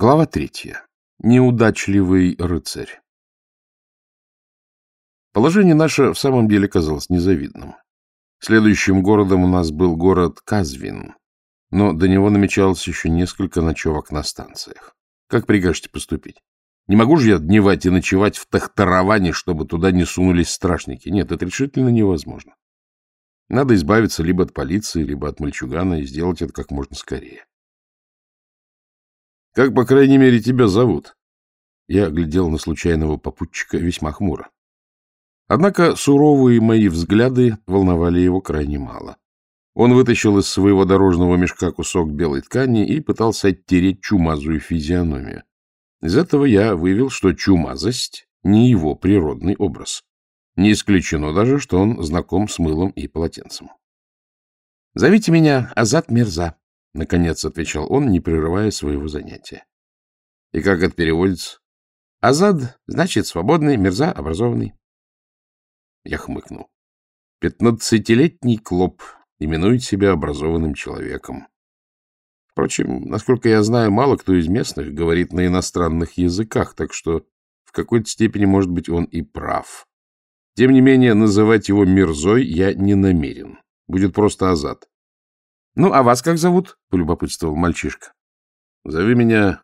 Глава третья. Неудачливый рыцарь. Положение наше в самом деле казалось незавидным. Следующим городом у нас был город Казвин, но до него намечалось еще несколько ночевок на станциях. Как прикажете поступить? Не могу же я дневать и ночевать в Тахтараване, чтобы туда не сунулись страшники. Нет, это решительно невозможно. Надо избавиться либо от полиции, либо от мальчугана и сделать это как можно скорее. Как, по крайней мере, тебя зовут? Я глядел на случайного попутчика весьма хмуро. Однако суровые мои взгляды волновали его крайне мало. Он вытащил из своего дорожного мешка кусок белой ткани и пытался оттереть чумазую физиономию. Из этого я вывел, что чумазость — не его природный образ. Не исключено даже, что он знаком с мылом и полотенцем. — Зовите меня Азат Мирза, — наконец отвечал он, не прерывая своего занятия. — И как это переводится? — Азад значит свободный, Мирза — образованный. Я хмыкнул. Пятнадцатилетний клоп именует себя образованным человеком. Впрочем, насколько я знаю, мало кто из местных говорит на иностранных языках, так что в какой-то степени, может быть, он и прав. Тем не менее, называть его Мирзой я не намерен. Будет просто Азад. — Ну, а вас как зовут? — полюбопытствовал мальчишка. — Зови меня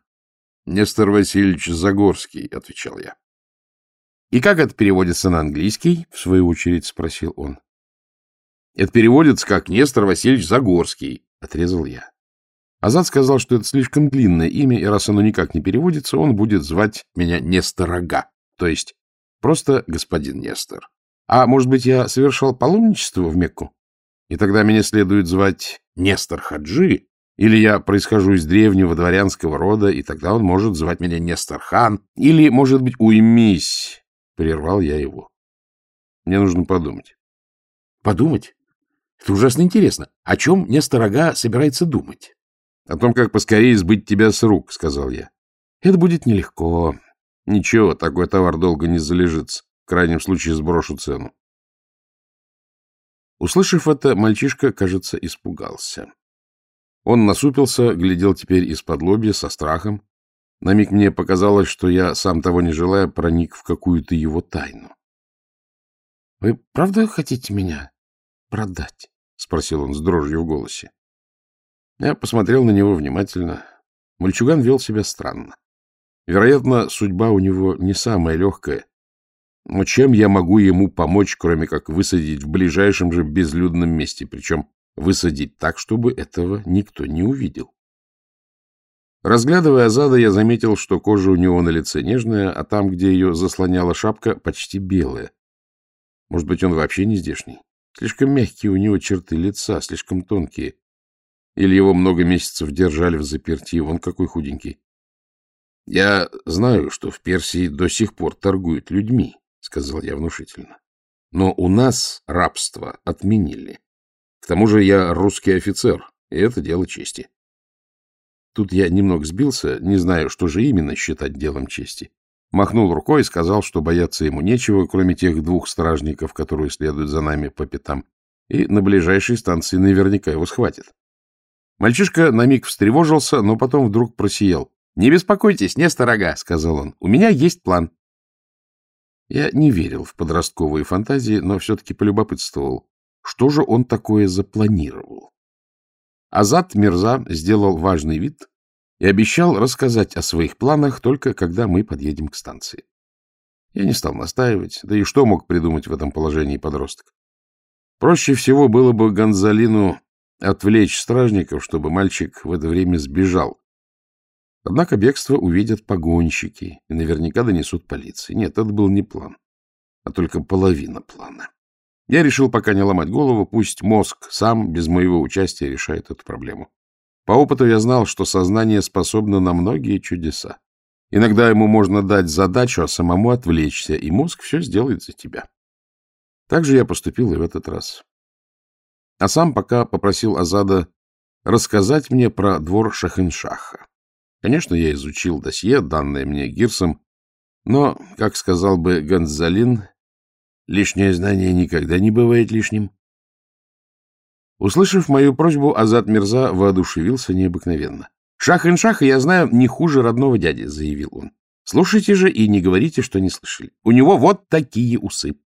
Нестор Васильевич Загорский, — отвечал я. — И как это переводится на английский? — в свою очередь спросил он. — Это переводится как Нестор Васильевич Загорский, — отрезал я. Азат сказал, что это слишком длинное имя, и раз оно никак не переводится, он будет звать меня Несторога, то есть просто господин Нестор. А может быть, я совершал паломничество в Мекку? И тогда меня следует звать Нестор Хаджи, или я происхожу из древнего дворянского рода, и тогда он может звать меня Нестор Хан, или, может быть, уймись, — прервал я его. Мне нужно подумать. Подумать? Это ужасно интересно. О чем Нестор Ага собирается думать? О том, как поскорее сбыть тебя с рук, — сказал я. Это будет нелегко. Ничего, такой товар долго не залежится. В крайнем случае сброшу цену. Услышав это, мальчишка, кажется, испугался. Он насупился, глядел теперь из-под лобья со страхом. На миг мне показалось, что я, сам того не желая, проник в какую-то его тайну. — Вы правда хотите меня продать? — спросил он с дрожью в голосе. Я посмотрел на него внимательно. Мальчуган вел себя странно. Вероятно, судьба у него не самая легкая, но чем я могу ему помочь, кроме как высадить в ближайшем же безлюдном месте, причем высадить так, чтобы этого никто не увидел? Разглядывая Азада, я заметил, что кожа у него на лице нежная, а там, где ее заслоняла шапка, почти белая. Может быть, он вообще не здешний? Слишком мягкие у него черты лица, слишком тонкие. Или его много месяцев держали в заперти, он какой худенький. Я знаю, что в Персии до сих пор торгуют людьми, — сказал я внушительно. — Но у нас рабство отменили. К тому же я русский офицер, и это дело чести. Тут я немного сбился, не знаю, что же именно считать делом чести. Махнул рукой и сказал, что бояться ему нечего, кроме тех двух стражников, которые следуют за нами по пятам, и на ближайшей станции наверняка его схватят. Мальчишка на миг встревожился, но потом вдруг просиял. — Не беспокойтесь, не сторога, — сказал он. — У меня есть план. Я не верил в подростковые фантазии, но все-таки полюбопытствовал, что же он такое запланировал. Азат Мирза сделал важный вид и обещал рассказать о своих планах только когда мы подъедем к станции. Я не стал настаивать, да и что мог придумать в этом положении подросток? Проще всего было бы Гонзалину отвлечь стражников, чтобы мальчик в это время сбежал, Однако бегство увидят погонщики и наверняка донесут полиции. Нет, это был не план, а только половина плана. Я решил пока не ломать голову, пусть мозг сам без моего участия решает эту проблему. По опыту я знал, что сознание способно на многие чудеса. Иногда ему можно дать задачу, а самому отвлечься, и мозг все сделает за тебя. Так же я поступил и в этот раз. А сам пока попросил Азада рассказать мне про двор Шахиншаха. Конечно, я изучил досье, данное мне Гирсом, но, как сказал бы Гонзалин, лишнее знание никогда не бывает лишним. Услышав мою просьбу, Азат Мирза воодушевился необыкновенно. — Шах-ин-Шаха я знаю не хуже родного дяди, — заявил он. Слушайте же и не говорите, что не слышали. У него вот такие усы.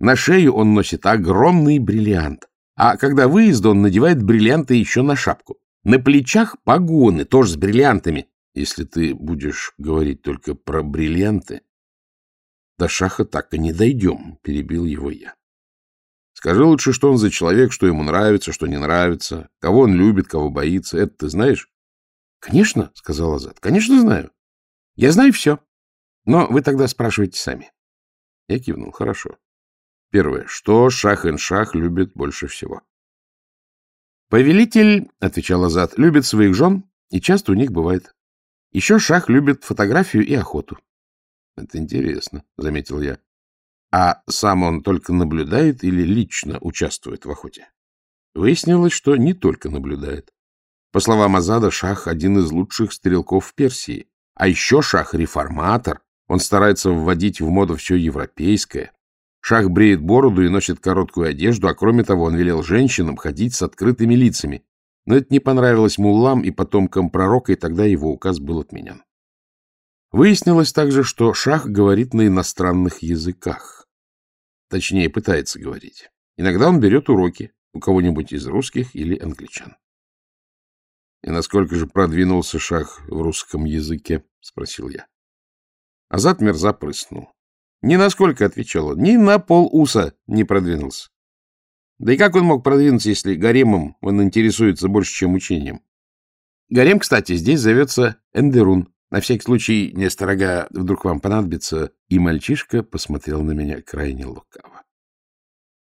На шею он носит огромный бриллиант. А когда выезд, он надевает бриллианты еще на шапку. На плечах погоны, тоже с бриллиантами. Если ты будешь говорить только про бриллианты, до шаха так и не дойдем, — перебил его я. Скажи лучше, что он за человек, что ему нравится, что не нравится, кого он любит, кого боится. Это ты знаешь? — Конечно, — сказал Азат, — конечно знаю. Я знаю все. Но вы тогда спрашиваете сами. Я кивнул. Хорошо. Первое. Что Шах-ин-Шах любит больше всего? Повелитель, — отвечал Азат, — любит своих жен, и часто у них бывает. Еще Шах любит фотографию и охоту. — Это интересно, — заметил я. А сам он только наблюдает или лично участвует в охоте? Выяснилось, что не только наблюдает. По словам Азада, Шах — один из лучших стрелков в Персии. А еще Шах — реформатор. Он старается вводить в моду все европейское. Шах бреет бороду и носит короткую одежду, а кроме того он велел женщинам ходить с открытыми лицами. Но это не понравилось муллам и потомкам пророка, и тогда его указ был отменен. Выяснилось также, что Шах говорит на иностранных языках. Точнее, пытается говорить. Иногда он берет уроки у кого-нибудь из русских или англичан. — И насколько же продвинулся шах в русском языке? — спросил я. Азат Мерза прыснул. — Ни насколько, — отвечал он, — ни на пол уса не продвинулся. Да и как он мог продвинуться, если гаремом он интересуется больше, чем учением? Гарем, кстати, здесь зовется Эндерун. На всякий случай, не строга, вдруг вам понадобится, и мальчишка посмотрел на меня крайне лукаво.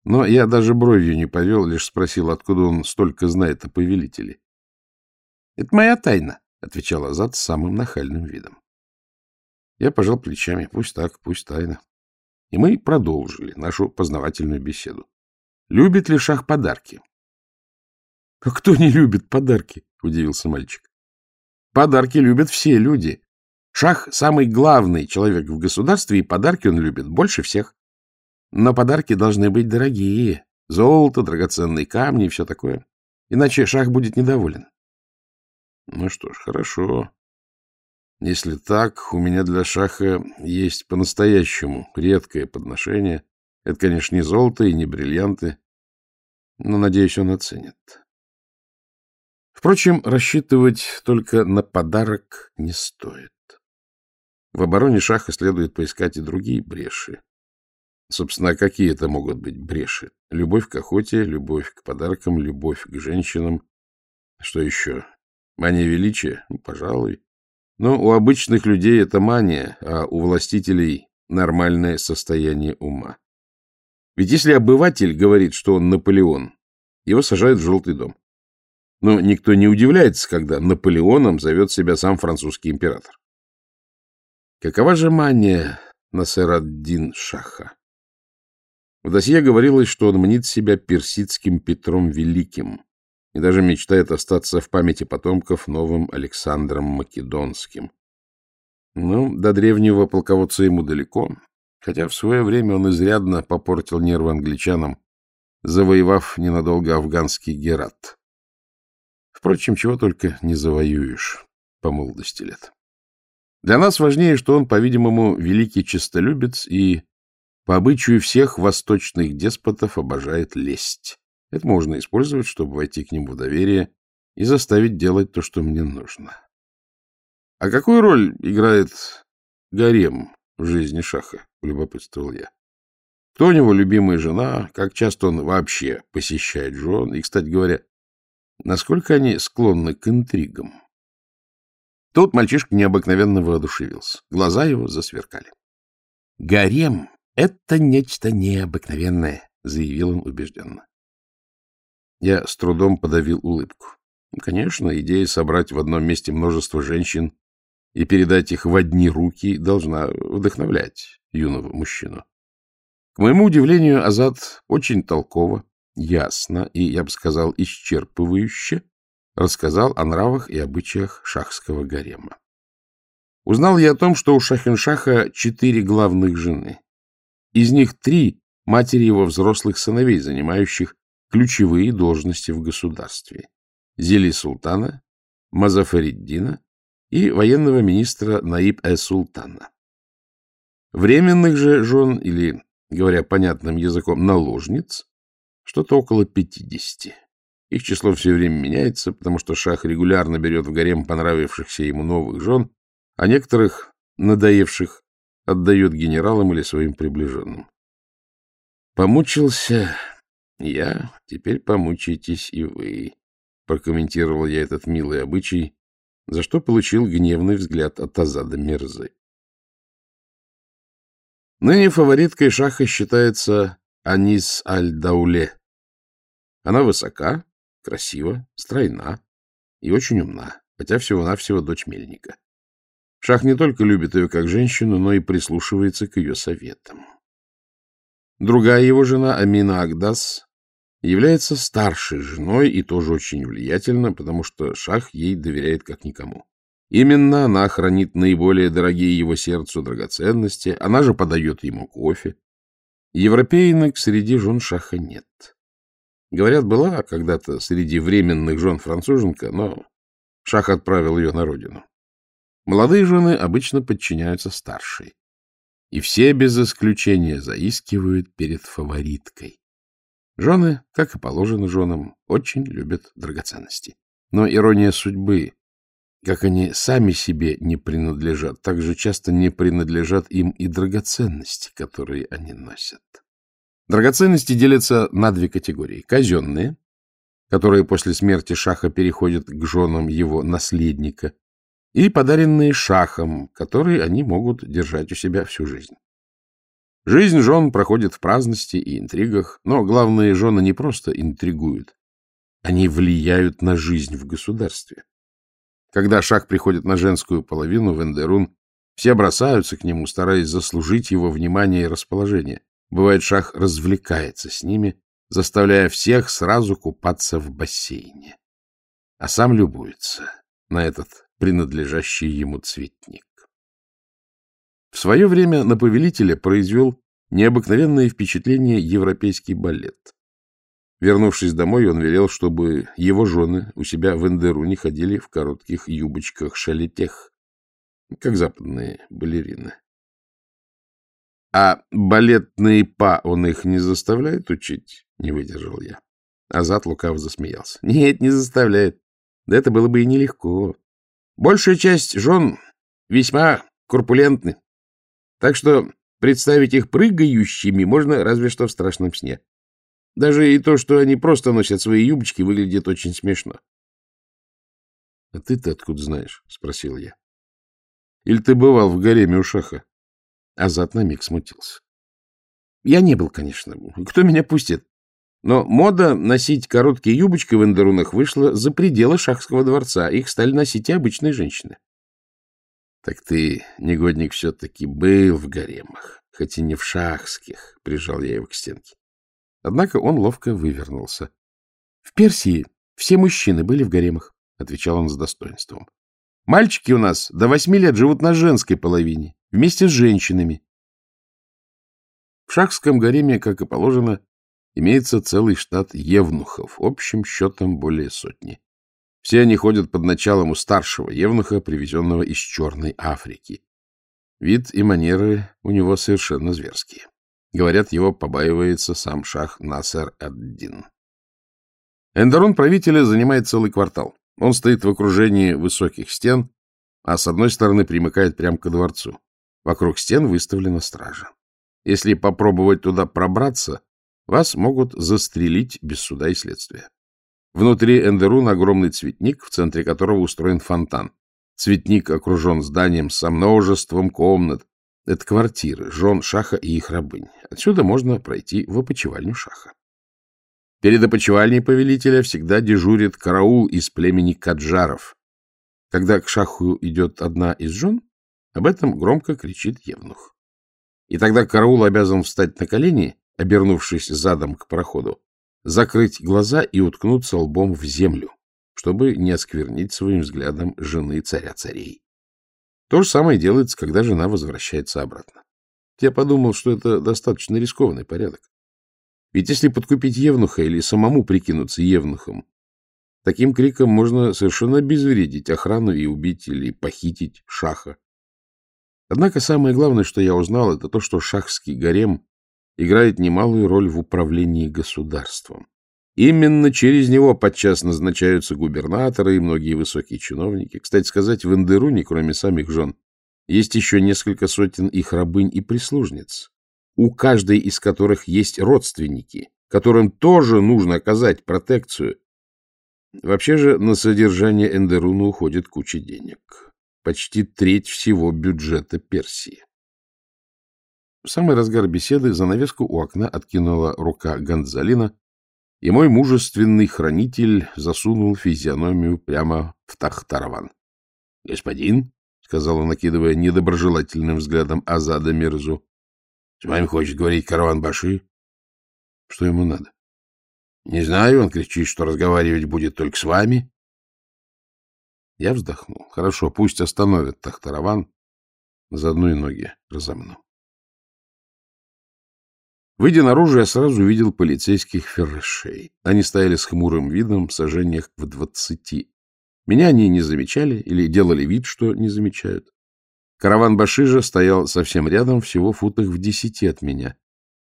Но я даже бровью не повел, лишь спросил, откуда он столько знает о повелителе. — Это моя тайна, — отвечал Азат с самым нахальным видом. Я пожал плечами. Пусть так, пусть тайна. И мы продолжили нашу познавательную беседу. Любит ли Шах подарки? — А кто не любит подарки? — удивился мальчик. Подарки любят все люди. Шах — самый главный человек в государстве, и подарки он любит больше всех. Но подарки должны быть дорогие. Золото, драгоценные камни и все такое. Иначе Шах будет недоволен. Ну что ж, хорошо. Если так, у меня для Шаха есть по-настоящему редкое подношение. Это, конечно, не золото и не бриллианты, но, надеюсь, он оценит. Впрочем, рассчитывать только на подарок не стоит. В обороне шаха следует поискать и другие бреши. Собственно, какие это могут быть бреши? Любовь к охоте, любовь к подаркам, любовь к женщинам. Что еще? Мания величия? Ну, пожалуй. Но у обычных людей это мания, а у властителей нормальное состояние ума. Ведь если обыватель говорит, что он Наполеон, его сажают в желтый дом. Но никто не удивляется, когда Наполеоном зовет себя сам французский император. Какова же мания Насераддин Шаха? В досье говорилось, что он мнит себя персидским Петром Великим и даже мечтает остаться в памяти потомков новым Александром Македонским. Ну, до древнего полководца ему далеко, хотя в свое время он изрядно попортил нервы англичанам, завоевав ненадолго афганский Герат. Впрочем, чего только не завоюешь по молодости лет. Для нас важнее, что он, по-видимому, великий честолюбец и, по обычаю всех восточных деспотов, обожает лесть. Это можно использовать, чтобы войти к нему в доверие и заставить делать то, что мне нужно. А какую роль играет гарем в жизни Шаха, любопытствовал я. Кто у него любимая жена, как часто он вообще посещает жен, и, кстати говоря, Насколько они склонны к интригам? Тут мальчишка необыкновенно воодушевился. Глаза его засверкали. — Гарем — это нечто необыкновенное, — заявил он убежденно. Я с трудом подавил улыбку. Конечно, идея собрать в одном месте множество женщин и передать их в одни руки должна вдохновлять юного мужчину. К моему удивлению, Азат очень толково ясно и, я бы сказал, исчерпывающе рассказал о нравах и обычаях шахского гарема. Узнал я о том, что у Шахиншаха четыре главных жены. Из них три — матери его взрослых сыновей, занимающих ключевые должности в государстве. Зели Султана, Мазафариддина и военного министра Наиб-э-Султана. Временных же жен, или, говоря понятным языком, наложниц, что-то около пятидесяти. Их число все время меняется, потому что шах регулярно берет в гарем понравившихся ему новых жен, а некоторых, надоевших, отдает генералам или своим приближенным. Помучился я, теперь помучаетесь и вы, прокомментировал я этот милый обычай, за что получил гневный взгляд от Азада Мерзы. Ныне фавориткой шаха считается Анис Аль-Дауле. Она высока, красива, стройна и очень умна, хотя всего-навсего дочь мельника. Шах не только любит ее как женщину, но и прислушивается к ее советам. Другая его жена, Амина Агдас, является старшей женой и тоже очень влиятельна, потому что Шах ей доверяет как никому. Именно она хранит наиболее дорогие его сердцу драгоценности, она же подает ему кофе. Европейнок среди жен Шаха нет. Говорят, была когда-то среди временных жен француженка, но Шах отправил ее на родину. Молодые жены обычно подчиняются старшей. И все без исключения заискивают перед фавориткой. Жены, как и положено женам, очень любят драгоценности. Но ирония судьбы, как они сами себе не принадлежат, так же часто не принадлежат им и драгоценности, которые они носят. Драгоценности делятся на две категории. Казенные, которые после смерти шаха переходят к женам его наследника, и подаренные шахом, которые они могут держать у себя всю жизнь. Жизнь жен проходит в праздности и интригах, но главные жены не просто интригуют, они влияют на жизнь в государстве. Когда шах приходит на женскую половину в Эндерун, все бросаются к нему, стараясь заслужить его внимание и расположение. Бывает, шах развлекается с ними, заставляя всех сразу купаться в бассейне. А сам любуется на этот принадлежащий ему цветник. В свое время на повелителя произвел необыкновенное впечатление европейский балет. Вернувшись домой, он велел, чтобы его жены у себя в Эндеруне ходили в коротких юбочках-шалетех, как западные балерины. А балетные па он их не заставляет учить? Не выдержал я. Азат лукаво засмеялся. Нет, не заставляет. Да это было бы и нелегко. Большая часть жен весьма корпулентны. Так что представить их прыгающими можно разве что в страшном сне. Даже и то, что они просто носят свои юбочки, выглядит очень смешно. — А ты-то откуда знаешь? — спросил я. — Или ты бывал в гареме у Шаха? Азат на миг смутился. Я не был, конечно. Кто меня пустит? Но мода носить короткие юбочки в эндерунах вышла за пределы шахского дворца. Их стали носить и обычные женщины. Так ты, негодник, все-таки был в гаремах, хоть и не в шахских, прижал я его к стенке. Однако он ловко вывернулся. — В Персии все мужчины были в гаремах, — отвечал он с достоинством. — Мальчики у нас до восьми лет живут на женской половине, вместе с женщинами. В шахском гареме, как и положено, имеется целый штат евнухов, общим счетом более сотни. Все они ходят под началом у старшего евнуха, привезенного из Черной Африки. Вид и манеры у него совершенно зверские. Говорят, его побаивается сам шах Насер ад-Дин. Эндерон правителя занимает целый квартал. Он стоит в окружении высоких стен, а с одной стороны примыкает прямо к дворцу. Вокруг стен выставлена стража. Если попробовать туда пробраться, вас могут застрелить без суда и следствия. Внутри Эндерун огромный цветник, в центре которого устроен фонтан. Цветник окружен зданием со множеством комнат. Это квартиры жен Шаха и их рабынь. Отсюда можно пройти в опочивальню Шаха. Перед опочивальней повелителя всегда дежурит караул из племени Каджаров. Когда к Шаху идет одна из жен, об этом громко кричит Евнух. И тогда караул обязан встать на колени, обернувшись задом к проходу, закрыть глаза и уткнуться лбом в землю, чтобы не осквернить своим взглядом жены царя-царей. То же самое делается, когда жена возвращается обратно. Я подумал, что это достаточно рискованный порядок. Ведь если подкупить евнуха или самому прикинуться евнухом, Таким криком можно совершенно обезвредить охрану и убить или похитить шаха. Однако самое главное, что я узнал, это то, что шахский гарем играет немалую роль в управлении государством. Именно через него подчас назначаются губернаторы и многие высокие чиновники. Кстати сказать, в Эндеруне, кроме самих жен, есть еще несколько сотен их рабынь и прислужниц, у каждой из которых есть родственники, которым тоже нужно оказать протекцию. Вообще же на содержание Эндеруна уходит куча денег. Почти треть всего бюджета Персии. В самый разгар беседы занавеску у окна откинула рука Гонзалина, и мой мужественный хранитель засунул физиономию прямо в Тахтараван. — Господин, — сказал он, накидывая недоброжелательным взглядом Азада Мирзу, — с вами хочет говорить караван Баши. — Что ему надо? — Не знаю, он кричит, что разговаривать будет только с вами. Я вздохнул. Хорошо, пусть остановят Тахтараван, заодно и ноги разомну. Выйдя наружу, я сразу увидел полицейских феррешей. Они стояли с хмурым видом в сожжениях в двадцати. Меня они не замечали или делали вид, что не замечают. Караван Башижа стоял совсем рядом, всего футах в десяти от меня.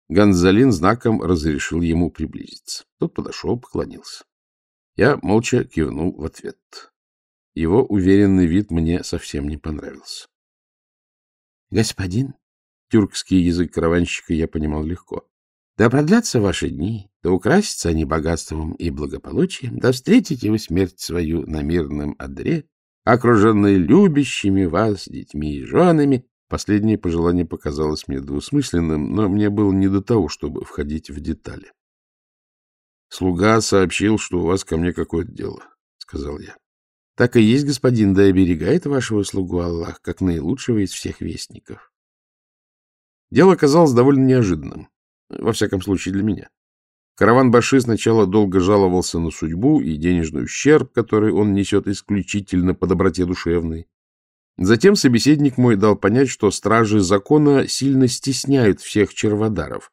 Гонзалин знаком разрешил ему приблизиться. Тот подошел, поклонился. Я молча кивнул в ответ. Его уверенный вид мне совсем не понравился. — Господин, Тюркский язык караванщика я понимал легко. Да продлятся ваши дни, да украсятся они богатством и благополучием, да встретите вы смерть свою на мирном одре, окруженные любящими вас детьми и женами. Последнее пожелание показалось мне двусмысленным, но мне было не до того, чтобы входить в детали. — Слуга сообщил, что у вас ко мне какое-то дело, — сказал я. — Так и есть, господин, да оберегает вашего слугу Аллах, как наилучшего из всех вестников. Дело оказалось довольно неожиданным, во всяком случае для меня. Караван Баши сначала долго жаловался на судьбу и денежный ущерб, который он несет исключительно по доброте душевной. Затем собеседник мой дал понять, что стражи закона сильно стесняют всех черводаров,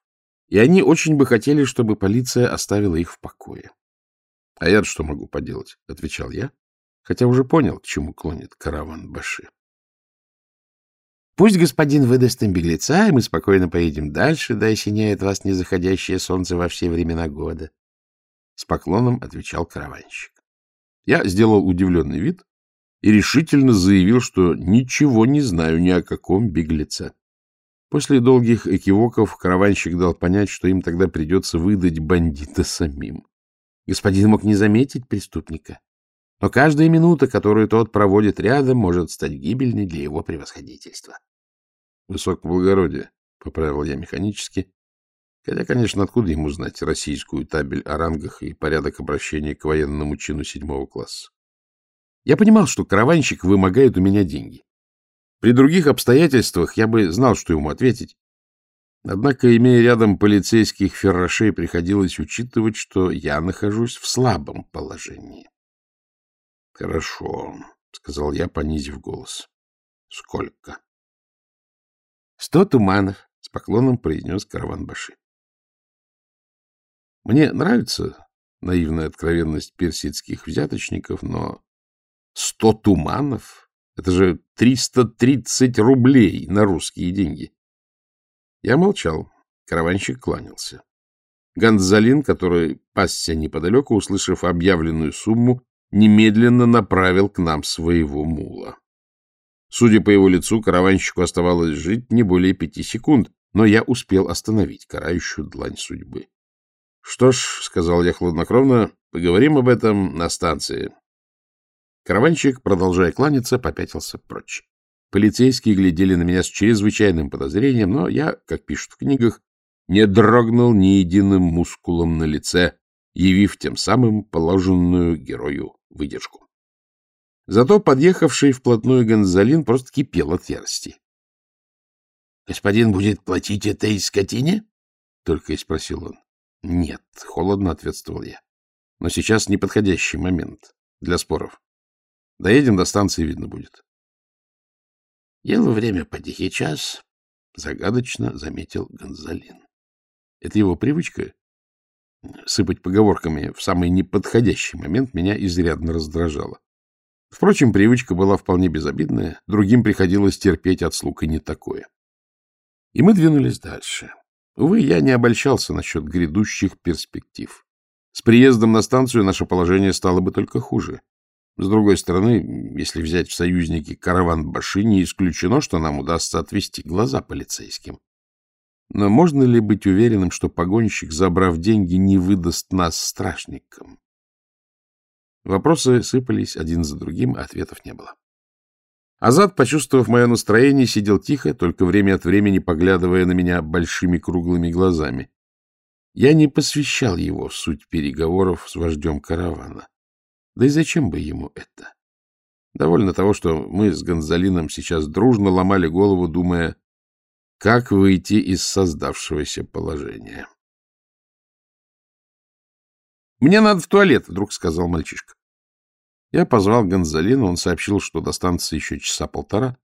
и они очень бы хотели, чтобы полиция оставила их в покое. — А я что могу поделать? — отвечал я, хотя уже понял, к чему клонит караван Баши. Пусть господин выдаст им беглеца, и мы спокойно поедем дальше, да осеняет вас незаходящее солнце во все времена года. С поклоном отвечал караванщик. Я сделал удивленный вид и решительно заявил, что ничего не знаю ни о каком беглеце. После долгих экивоков караванщик дал понять, что им тогда придется выдать бандита самим. Господин мог не заметить преступника, но каждая минута, которую тот проводит рядом, может стать гибельной для его превосходительства. — Высокоблагородие, — поправил я механически, хотя, конечно, откуда ему знать российскую табель о рангах и порядок обращения к военному чину седьмого класса. Я понимал, что караванщик вымогает у меня деньги. При других обстоятельствах я бы знал, что ему ответить. Однако, имея рядом полицейских феррошей, приходилось учитывать, что я нахожусь в слабом положении. — Хорошо, — сказал я, понизив голос. — Сколько? — Сто туманов, — с поклоном произнес Караван-Баши. Мне нравится наивная откровенность персидских взяточников, но сто туманов — это же триста тридцать рублей на русские деньги. Я молчал, караванщик кланялся. Гонзалин, который пасся неподалеку, услышав объявленную сумму, немедленно направил к нам своего мула. Судя по его лицу, караванщику оставалось жить не более пяти секунд, но я успел остановить карающую длань судьбы. — Что ж, — сказал я хладнокровно, — поговорим об этом на станции. Караванщик, продолжая кланяться, попятился прочь. Полицейские глядели на меня с чрезвычайным подозрением, но я, как пишут в книгах, не дрогнул ни единым мускулом на лице, явив тем самым положенную герою выдержку. Зато подъехавший вплотную Гонзалин просто кипел от ярости. — Господин будет платить этой скотине? — только и спросил он. — Нет, — холодно ответствовал я. — Но сейчас неподходящий момент для споров. Доедем до станции, видно будет. — Дело время по тихий час, — загадочно заметил Гонзалин. — Это его привычка сыпать поговорками в самый неподходящий момент меня изрядно раздражало. Впрочем, привычка была вполне безобидная, другим приходилось терпеть от слуг и не такое. И мы двинулись дальше. Увы, я не обольщался насчет грядущих перспектив. С приездом на станцию наше положение стало бы только хуже. С другой стороны, если взять в союзники караван Баши, не исключено, что нам удастся отвести глаза полицейским. Но можно ли быть уверенным, что погонщик, забрав деньги, не выдаст нас стражникам? Вопросы сыпались один за другим, а ответов не было. Азат, почувствовав мое настроение, сидел тихо, только время от времени поглядывая на меня большими круглыми глазами. Я не посвящал его в суть переговоров с вождем каравана. Да и зачем бы ему это? Довольно того, что мы с Гонзалином сейчас дружно ломали голову, думая, как выйти из создавшегося положения. «Мне надо в туалет», — вдруг сказал мальчишка. Я позвал Гонзалина, он сообщил, что до станции еще часа полтора.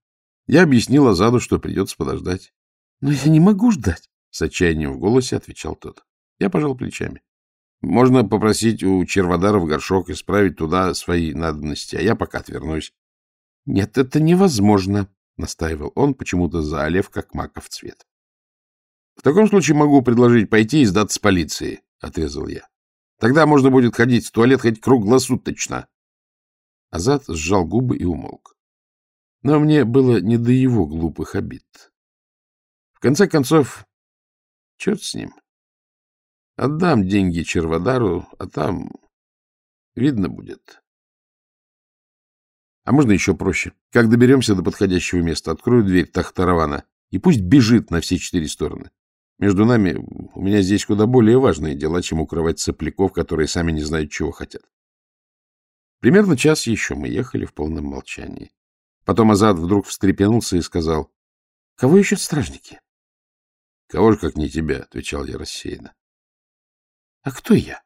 Я объяснил Азаду, что придется подождать. — Но я не могу ждать, — с отчаянием в голосе отвечал тот. Я пожал плечами. Можно попросить у Черводара в горшок исправить туда свои надобности, а я пока отвернусь. — Нет, это невозможно, настаивал он, почему-то заолев, как маков цвет. — В таком случае могу предложить пойти и сдаться полиции, — отрезал я. — Тогда можно будет ходить в туалет хоть круглосуточно. Азат сжал губы и умолк. Но мне было не до его глупых обид. В конце концов, черт с ним. Отдам деньги Черводару, а там видно будет. А можно еще проще. Как доберемся до подходящего места, открою дверь Тахтаравана, и пусть бежит на все четыре стороны. Между нами у меня здесь куда более важные дела, чем укрывать сопляков, которые сами не знают, чего хотят. Примерно час еще мы ехали в полном молчании. Потом Азад вдруг встрепенулся и сказал, — Кого ищут стражники? — Кого же, как не тебя, — отвечал я рассеянно. — А кто я?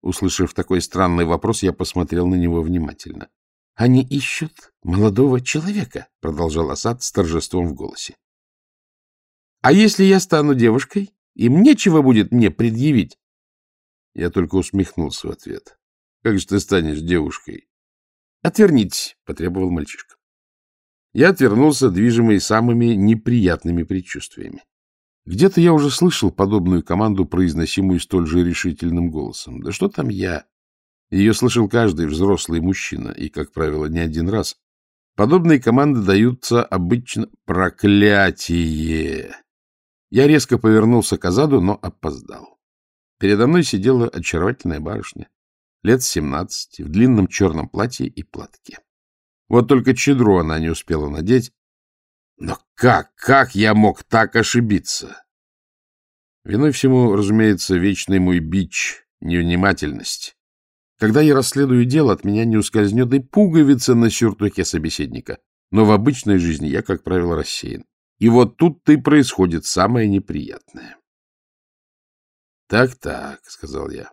Услышав такой странный вопрос, я посмотрел на него внимательно. Они ищут молодого человека, — продолжал Асад с торжеством в голосе. — А если я стану девушкой, им нечего будет мне предъявить? Я только усмехнулся в ответ. — Как же ты станешь девушкой? — Отвернитесь, — потребовал мальчишка. Я отвернулся, движимый самыми неприятными предчувствиями. Где-то я уже слышал подобную команду, произносимую столь же решительным голосом. Да что там я? Ее слышал каждый взрослый мужчина, и, как правило, не один раз. Подобные команды даются обычно проклятие. Я резко повернулся к Азаду, но опоздал. Передо мной сидела очаровательная барышня, лет семнадцати, в длинном черном платье и платке. Вот только чедру она не успела надеть. Но как, как я мог так ошибиться? Виной всему, разумеется, вечный мой бич — невнимательность. Когда я расследую дело, от меня не ускользнет и пуговица на сюртуке собеседника. Но в обычной жизни я, как правило, рассеян. И вот тут-то и происходит самое неприятное. «Так, — сказал я.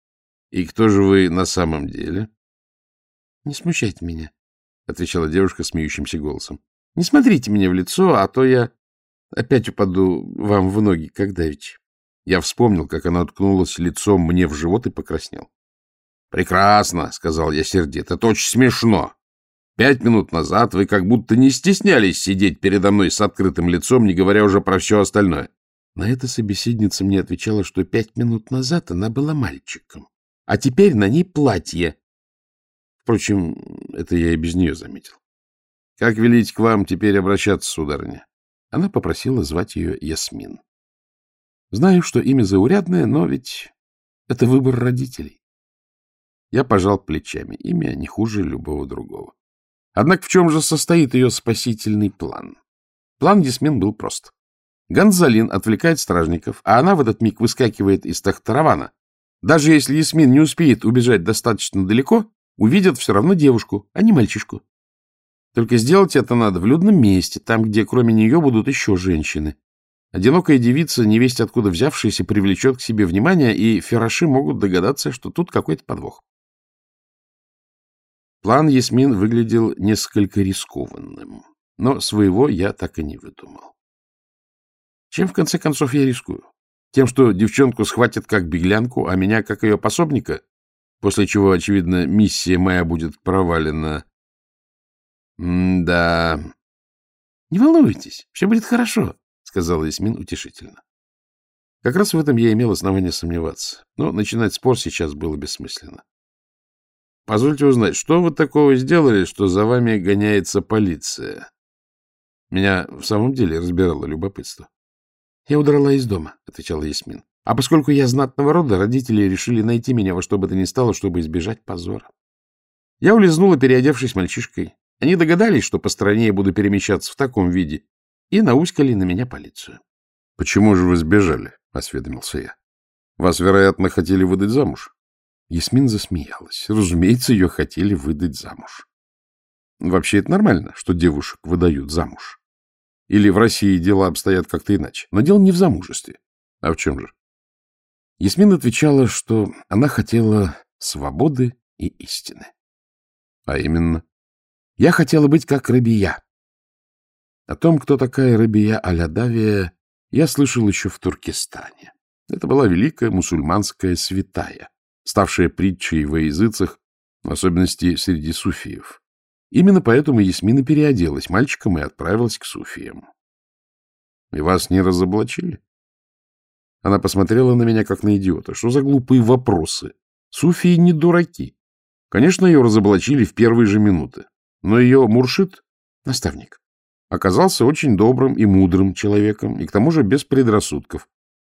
— И кто же вы на самом деле? — Не смущайте меня, — отвечала девушка смеющимся голосом. — Не смотрите мне в лицо, а то я опять упаду вам в ноги, когда ведь. Я вспомнил, как она уткнулась лицом мне в живот и покраснел. — Прекрасно, — сказал я сердито. — Это очень смешно. Пять минут назад вы как будто не стеснялись сидеть передо мной с открытым лицом, не говоря уже про все остальное. На это собеседница мне отвечала, что пять минут назад она была мальчиком, а теперь на ней платье. Впрочем, это я и без нее заметил. — Как велить к вам теперь обращаться, сударыня? Она попросила звать ее Ясмин. Знаю, что имя заурядное, но ведь это выбор родителей. Я пожал плечами. Имя не хуже любого другого. Однако в чем же состоит ее спасительный план? План Ясмин был прост. Гонзалин отвлекает стражников, а она в этот миг выскакивает из Тахтаравана. Даже если Ясмин не успеет убежать достаточно далеко, увидят все равно девушку, а не мальчишку. Только сделать это надо в людном месте, там, где кроме нее будут еще женщины. Одинокая девица, невесть откуда взявшаяся, привлечет к себе внимание, и фераши могут догадаться, что тут какой-то подвох. План Ясмин выглядел несколько рискованным, но своего я так и не выдумал. Чем, в конце концов, я рискую? Тем, что девчонку схватят как беглянку, а меня как ее пособника? После чего, очевидно, миссия моя будет провалена. М да. — Не волнуйтесь, все будет хорошо, — сказала Ясмин утешительно. Как раз в этом я имел основание сомневаться. Но начинать спор сейчас было бессмысленно. — Позвольте узнать, что вы такого сделали, что за вами гоняется полиция? Меня в самом деле разбирало любопытство. — Я удрала из дома, — отвечала Ясмин. — А поскольку я знатного рода, родители решили найти меня во что бы то ни стало, чтобы избежать позора. Я улизнула, переодевшись мальчишкой. Они догадались, что по стране я буду перемещаться в таком виде, и науськали на меня полицию. — Почему же вы сбежали? — осведомился я. — Вас, вероятно, хотели выдать замуж? Ясмин засмеялась. Разумеется, ее хотели выдать замуж. Вообще это нормально, что девушек выдают замуж. Или в России дела обстоят как-то иначе. Но дело не в замужестве. А в чем же? Ясмин отвечала, что она хотела свободы и истины. А именно, я хотела быть как Рабия. О том, кто такая Рабия Алядавия, я слышал еще в Туркестане. Это была великая мусульманская святая, ставшая притчей во языцах, в особенности среди суфиев. Именно поэтому Ясмина переоделась мальчиком и отправилась к суфиям. — И вас не разоблачили? Она посмотрела на меня, как на идиота. Что за глупые вопросы? Суфии не дураки. Конечно, ее разоблачили в первые же минуты. Но ее Муршит, наставник, оказался очень добрым и мудрым человеком, и к тому же без предрассудков.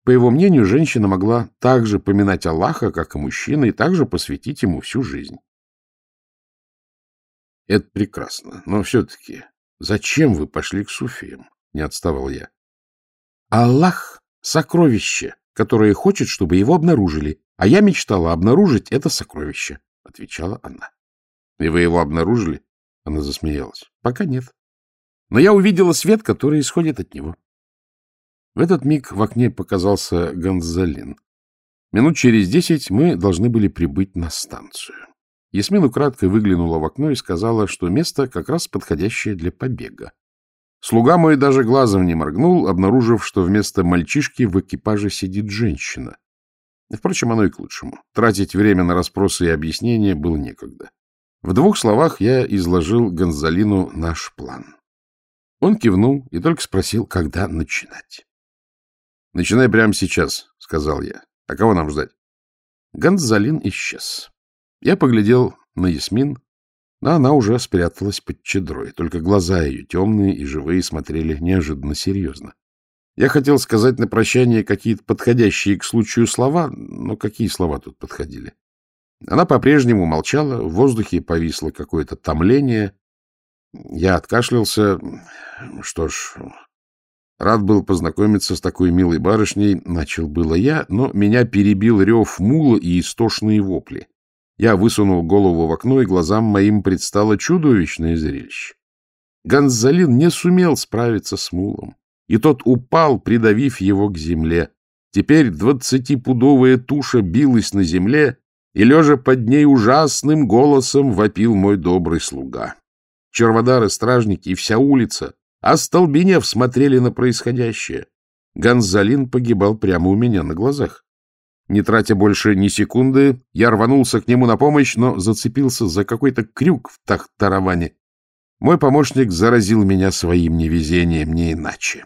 По его мнению, женщина могла так же поминать Аллаха, как и мужчина, и также посвятить ему всю жизнь. Это прекрасно. Но все-таки зачем вы пошли к суфиям? Не отставал я. Аллах — сокровище, которое хочет, чтобы его обнаружили. А я мечтала обнаружить это сокровище, — отвечала она. И вы его обнаружили? Она засмеялась. Пока нет. Но я увидела свет, который исходит от него. В этот миг в окне показался Гонзалин. Минут через десять мы должны были прибыть на станцию. Ясмин украдкой выглянула в окно и сказала, что место как раз подходящее для побега. Слуга мой даже глазом не моргнул, обнаружив, что вместо мальчишки в экипаже сидит женщина. Впрочем, оно и к лучшему. Тратить время на расспросы и объяснения было некогда. В двух словах я изложил Гонзалину наш план. Он кивнул и только спросил, когда начинать. — Начинай прямо сейчас, — сказал я. — А кого нам ждать? Гонзалин исчез. Я поглядел на Ясмин, но она уже спряталась под чедрой, только глаза ее, темные и живые, смотрели неожиданно серьезно. Я хотел сказать на прощание какие-то подходящие к случаю слова, но какие слова тут подходили? Она по-прежнему молчала, в воздухе повисло какое-то томление. Я откашлялся. Что ж, рад был познакомиться с такой милой барышней, начал было я, но меня перебил рев мула и истошные вопли. Я высунул голову в окно, и глазам моим предстало чудовищное зрелище. Гонзалин не сумел справиться с мулом, и тот упал, придавив его к земле. Теперь двадцатипудовая туша билась на земле, и, лежа под ней ужасным голосом, вопил мой добрый слуга. Черводары, стражники и вся улица, остолбенев, смотрели на происходящее. Гонзалин погибал прямо у меня на глазах. Не тратя больше ни секунды, я рванулся к нему на помощь, но зацепился за какой-то крюк в тахтараване. Мой помощник заразил меня своим невезением, не иначе.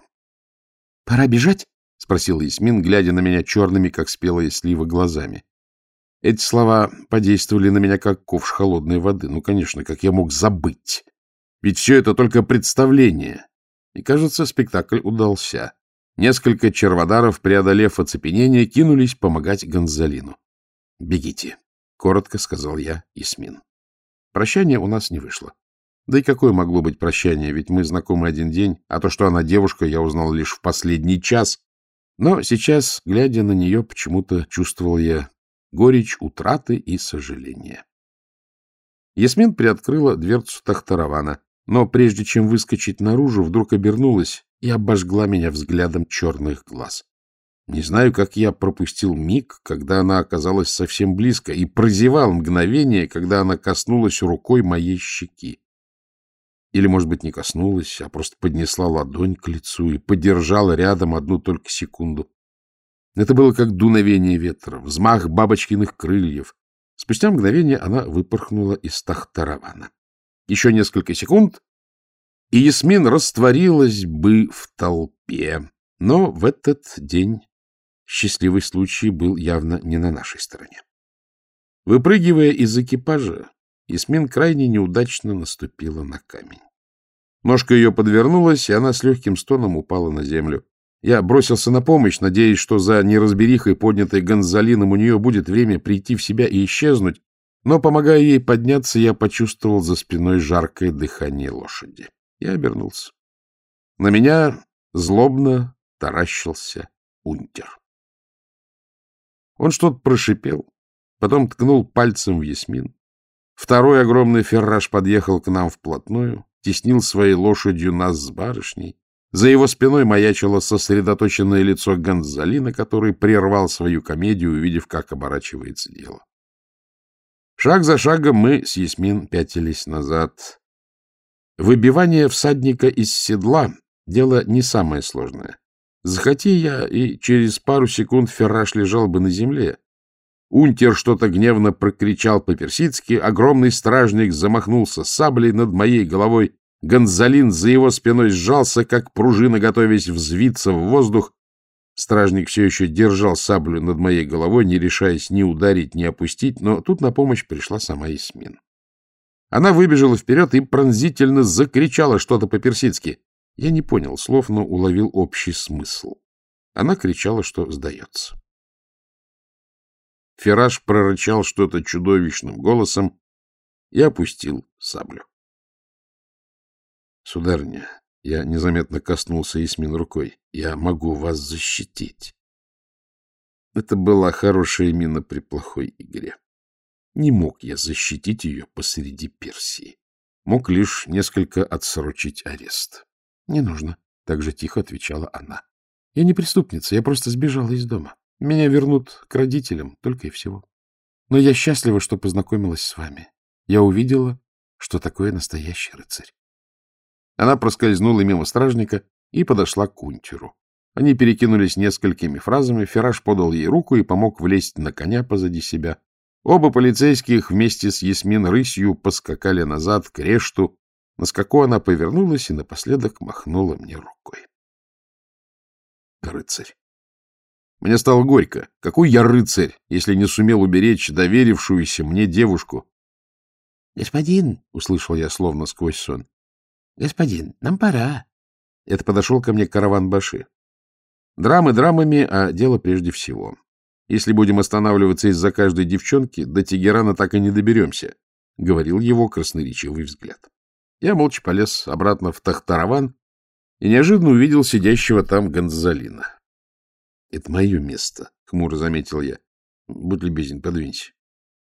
— Пора бежать? — спросил Ясмин, глядя на меня черными, как спелые сливы, глазами. Эти слова подействовали на меня, как ковш холодной воды. Ну, конечно, как я мог забыть? Ведь все это только представление. И, кажется, спектакль удался. Несколько черводаров, преодолев оцепенение, кинулись помогать Гонзалину. — Бегите, — коротко сказал я Исмин. Прощание у нас не вышло. Да и какое могло быть прощание, ведь мы знакомы один день, а то, что она девушка, я узнал лишь в последний час. Но сейчас, глядя на нее, почему-то чувствовал я горечь утраты и сожаления. Ясмин приоткрыла дверцу Тахтаравана, но прежде чем выскочить наружу, вдруг обернулась и обожгла меня взглядом черных глаз. Не знаю, как я пропустил миг, когда она оказалась совсем близко, и прозевал мгновение, когда она коснулась рукой моей щеки. Или, может быть, не коснулась, а просто поднесла ладонь к лицу и подержала рядом одну только секунду. Это было как дуновение ветра, взмах бабочкиных крыльев. Спустя мгновение она выпорхнула из тахтаравана. Еще несколько секунд, и Ясмин растворилась бы в толпе. Но в этот день счастливый случай был явно не на нашей стороне. Выпрыгивая из экипажа, Ясмин крайне неудачно наступила на камень. Ножка ее подвернулась, и она с легким стоном упала на землю. Я бросился на помощь, надеясь, что за неразберихой, поднятой Гонзалином, у нее будет время прийти в себя и исчезнуть, но, помогая ей подняться, я почувствовал за спиной жаркое дыхание лошади. Я обернулся. На меня злобно таращился унтер. Он что-то прошипел, потом ткнул пальцем в Ясмин. Второй огромный ферраж подъехал к нам вплотную, теснил своей лошадью нас с барышней. За его спиной маячило сосредоточенное лицо Гонзалина, который прервал свою комедию, увидев, как оборачивается дело. Шаг за шагом мы с Ясмин пятились назад. Выбивание всадника из седла — дело не самое сложное. Захоти я, и через пару секунд ферраж лежал бы на земле. Унтер что-то гневно прокричал по-персидски, огромный стражник замахнулся саблей над моей головой, Гонзалин за его спиной сжался, как пружина, готовясь взвиться в воздух. Стражник все еще держал саблю над моей головой, не решаясь ни ударить, ни опустить, но тут на помощь пришла сама Исмин. Она выбежала вперед и пронзительно закричала что-то по-персидски. Я не понял слов, но уловил общий смысл. Она кричала, что сдается. Фераж прорычал что-то чудовищным голосом и опустил саблю. — Сударыня, я незаметно коснулся Исмин рукой. Я могу вас защитить. Это была хорошая мина при плохой игре. Не мог я защитить ее посреди Персии. Мог лишь несколько отсрочить арест. — Не нужно, — так же тихо отвечала она. — Я не преступница, я просто сбежала из дома. Меня вернут к родителям, только и всего. Но я счастлива, что познакомилась с вами. Я увидела, что такое настоящий рыцарь. Она проскользнула мимо стражника и подошла к кунтеру. Они перекинулись несколькими фразами, Ферраж подал ей руку и помог влезть на коня позади себя. Оба полицейских вместе с Ясмин рысью поскакали назад к решту. На скаку она повернулась и напоследок махнула мне рукой. Рыцарь. Мне стало горько. Какой я рыцарь, если не сумел уберечь доверившуюся мне девушку? — Господин, — услышал я словно сквозь сон, — господин, нам пора. Это подошел ко мне караван Баши. Драмы драмами, а дело прежде всего. Если будем останавливаться из-за каждой девчонки, до Тегерана так и не доберемся, — говорил его красноречивый взгляд. Я молча полез обратно в Тахтараван и неожиданно увидел сидящего там Гонзалина. — Это мое место, — хмуро заметил я. — Будь любезен, подвинься.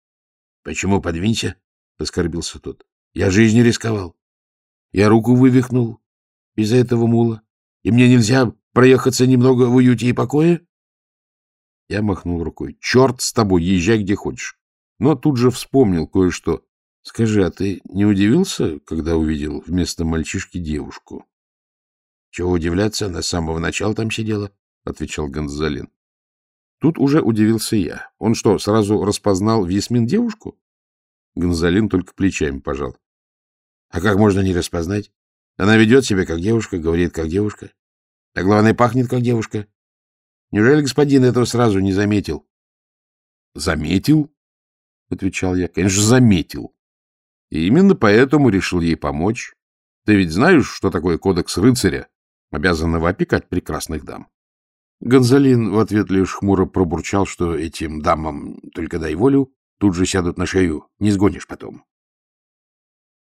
— Почему подвинься? — оскорбился тот. — Я жизнью рисковал. Я руку вывихнул из-за этого мула, и мне нельзя проехаться немного в уюте и покое? Я махнул рукой. — Черт с тобой, езжай где хочешь. Но тут же вспомнил кое-что. — Скажи, а ты не удивился, когда увидел вместо мальчишки девушку? — Чего удивляться, она с самого начала там сидела, — отвечал Гонзалин. Тут уже удивился я. Он что, сразу распознал в Ясмин девушку? Гонзалин только плечами пожал. — А как можно не распознать? Она ведет себя как девушка, говорит как девушка. А главное, пахнет как девушка. Неужели господин этого сразу не заметил? — Заметил? — отвечал я. — Конечно, заметил. И именно поэтому решил ей помочь. Ты ведь знаешь, что такое кодекс рыцаря, обязанного опекать прекрасных дам? Гонзалин в ответ лишь хмуро пробурчал, что этим дамам только дай волю, тут же сядут на шею, не сгонишь потом.